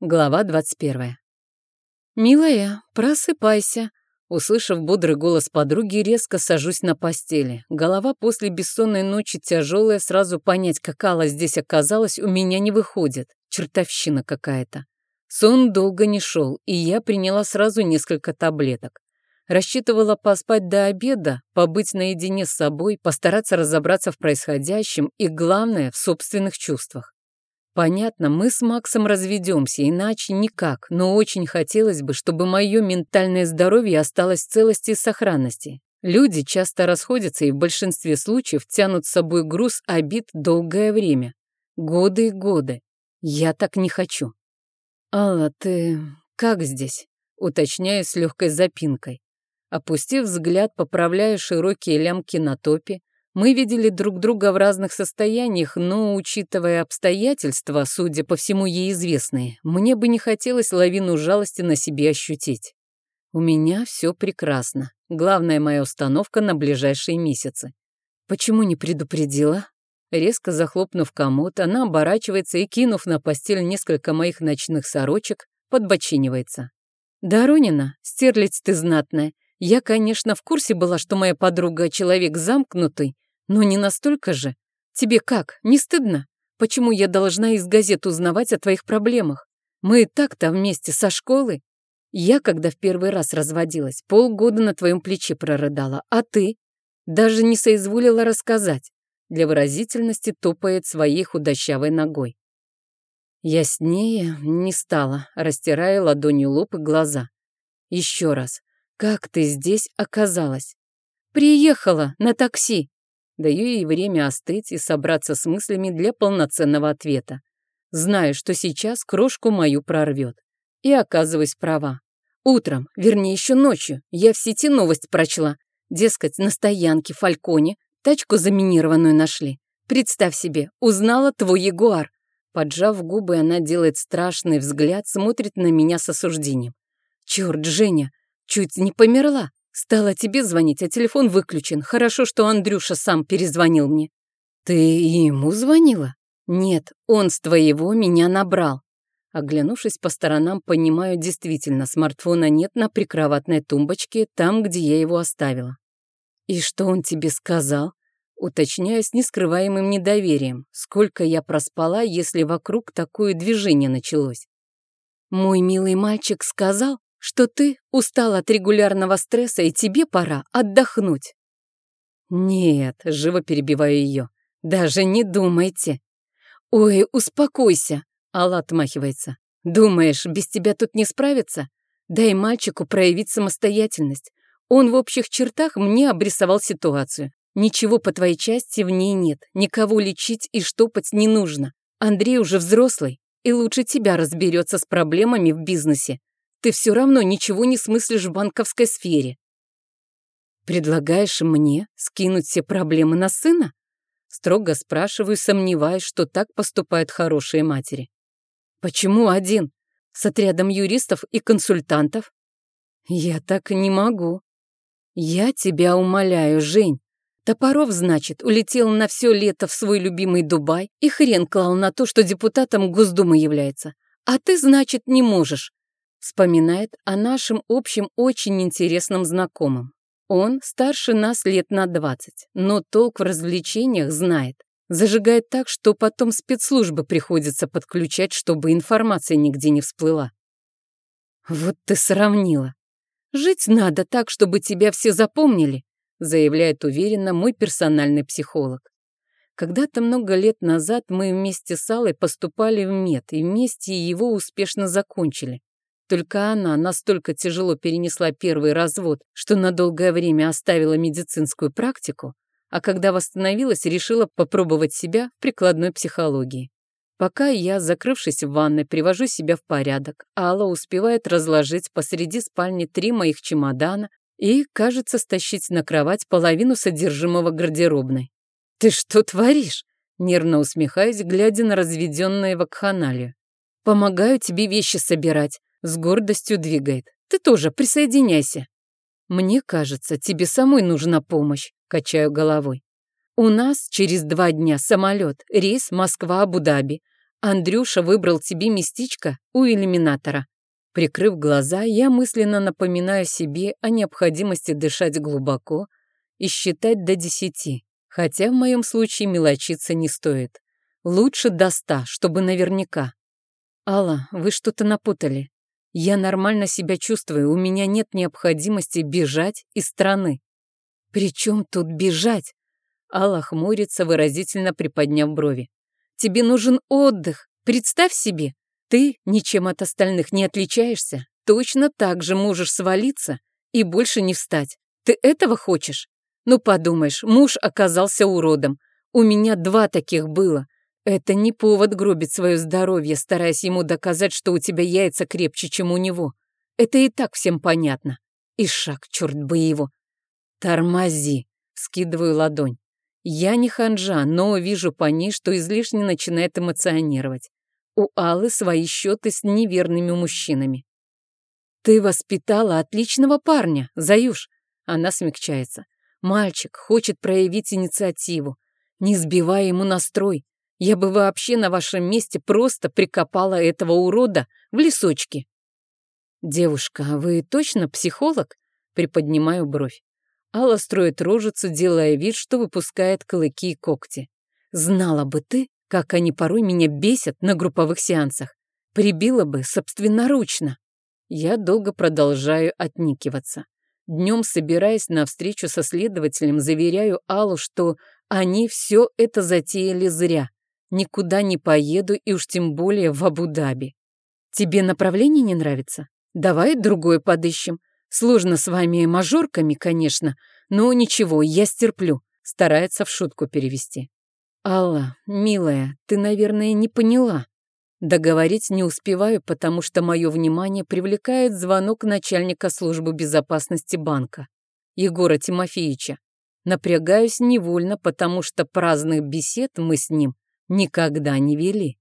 Глава 21. «Милая, просыпайся!» Услышав бодрый голос подруги, резко сажусь на постели. Голова после бессонной ночи тяжелая, сразу понять, как Алла здесь оказалась, у меня не выходит. Чертовщина какая-то. Сон долго не шел, и я приняла сразу несколько таблеток. Рассчитывала поспать до обеда, побыть наедине с собой, постараться разобраться в происходящем и, главное, в собственных чувствах. Понятно, мы с Максом разведемся, иначе никак, но очень хотелось бы, чтобы мое ментальное здоровье осталось в целости и сохранности. Люди часто расходятся и в большинстве случаев тянут с собой груз обид долгое время. Годы и годы. Я так не хочу. «Алла, ты как здесь?» Уточняю с легкой запинкой. Опустив взгляд, поправляю широкие лямки на топе, мы видели друг друга в разных состояниях, но, учитывая обстоятельства, судя по всему ей известные, мне бы не хотелось лавину жалости на себе ощутить. У меня все прекрасно. Главная моя установка на ближайшие месяцы. Почему не предупредила? Резко захлопнув комод, она оборачивается и, кинув на постель несколько моих ночных сорочек, подбочинивается. «Доронина, стерлиц ты знатная. Я, конечно, в курсе была, что моя подруга человек замкнутый, но не настолько же. Тебе как, не стыдно? Почему я должна из газет узнавать о твоих проблемах? Мы и так-то вместе со школы. Я, когда в первый раз разводилась, полгода на твоем плече прорыдала, а ты? Даже не соизволила рассказать. Для выразительности топает своей худощавой ногой. Яснее не стала, растирая ладонью лоб и глаза. Еще раз. Как ты здесь оказалась? Приехала на такси. Даю ей время остыть и собраться с мыслями для полноценного ответа. Знаю, что сейчас крошку мою прорвет. И оказываюсь права. Утром, вернее еще ночью, я в сети новость прочла. Дескать, на стоянке Фальконе тачку заминированную нашли. Представь себе, узнала твой Ягуар. Поджав губы, она делает страшный взгляд, смотрит на меня с осуждением. Черт, Женя, чуть не померла. Стала тебе звонить, а телефон выключен. Хорошо, что Андрюша сам перезвонил мне. Ты ему звонила? Нет, он с твоего меня набрал. Оглянувшись по сторонам, понимаю, действительно, смартфона нет на прикроватной тумбочке, там, где я его оставила. И что он тебе сказал? Уточняю с нескрываемым недоверием. Сколько я проспала, если вокруг такое движение началось? Мой милый мальчик сказал, что ты устал от регулярного стресса и тебе пора отдохнуть. Нет, живо перебиваю ее. Даже не думайте. Ой, успокойся, Алла отмахивается. Думаешь, без тебя тут не справиться? Дай мальчику проявить самостоятельность. Он в общих чертах мне обрисовал ситуацию. Ничего по твоей части в ней нет. Никого лечить и штопать не нужно. Андрей уже взрослый и лучше тебя разберется с проблемами в бизнесе ты все равно ничего не смыслишь в банковской сфере. Предлагаешь мне скинуть все проблемы на сына? Строго спрашиваю, сомневаясь, что так поступают хорошие матери. Почему один? С отрядом юристов и консультантов? Я так не могу. Я тебя умоляю, Жень. Топоров, значит, улетел на все лето в свой любимый Дубай и хрен клал на то, что депутатом Госдумы является. А ты, значит, не можешь. Вспоминает о нашем общем очень интересном знакомом. Он старше нас лет на двадцать, но толк в развлечениях знает. Зажигает так, что потом спецслужбы приходится подключать, чтобы информация нигде не всплыла. Вот ты сравнила. Жить надо так, чтобы тебя все запомнили, заявляет уверенно мой персональный психолог. Когда-то много лет назад мы вместе с Аллой поступали в мед и вместе его успешно закончили. Только она настолько тяжело перенесла первый развод, что на долгое время оставила медицинскую практику, а когда восстановилась, решила попробовать себя в прикладной психологии. Пока я, закрывшись в ванной, привожу себя в порядок, Алла успевает разложить посреди спальни три моих чемодана и, кажется, стащить на кровать половину содержимого гардеробной. «Ты что творишь?» Нервно усмехаюсь, глядя на разведенные вакханалию. «Помогаю тебе вещи собирать, с гордостью двигает. Ты тоже присоединяйся. Мне кажется, тебе самой нужна помощь, качаю головой. У нас через два дня самолет, рейс Москва-Абу-Даби. Андрюша выбрал тебе местечко у иллюминатора. Прикрыв глаза, я мысленно напоминаю себе о необходимости дышать глубоко и считать до десяти, хотя в моем случае мелочиться не стоит. Лучше до ста, чтобы наверняка. Алла, вы что-то напутали. Я нормально себя чувствую, у меня нет необходимости бежать из страны. При чем тут бежать? Алла хмурится, выразительно приподняв брови. Тебе нужен отдых. Представь себе, ты ничем от остальных не отличаешься. Точно так же можешь свалиться и больше не встать. Ты этого хочешь? Ну, подумаешь, муж оказался уродом. У меня два таких было. Это не повод гробить свое здоровье, стараясь ему доказать, что у тебя яйца крепче, чем у него. Это и так всем понятно. И шаг, черт бы его. Тормози, скидываю ладонь. Я не ханжа, но вижу по ней, что излишне начинает эмоционировать. У Аллы свои счеты с неверными мужчинами. Ты воспитала отличного парня, Заюш. Она смягчается. Мальчик хочет проявить инициативу. Не сбивай ему настрой. Я бы вообще на вашем месте просто прикопала этого урода в лесочке. Девушка, а вы точно психолог? Приподнимаю бровь. Алла строит рожицу, делая вид, что выпускает клыки и когти. Знала бы ты, как они порой меня бесят на групповых сеансах. Прибила бы собственноручно. Я долго продолжаю отникиваться. Днем, собираясь на встречу со следователем, заверяю Аллу, что они все это затеяли зря. Никуда не поеду и уж тем более в Абу-Даби. Тебе направление не нравится? Давай другое подыщем. Сложно с вами мажорками, конечно, но ничего, я стерплю. Старается в шутку перевести. Алла, милая, ты, наверное, не поняла. Договорить не успеваю, потому что мое внимание привлекает звонок начальника службы безопасности банка, Егора Тимофеевича. Напрягаюсь невольно, потому что праздных бесед мы с ним никогда не вели.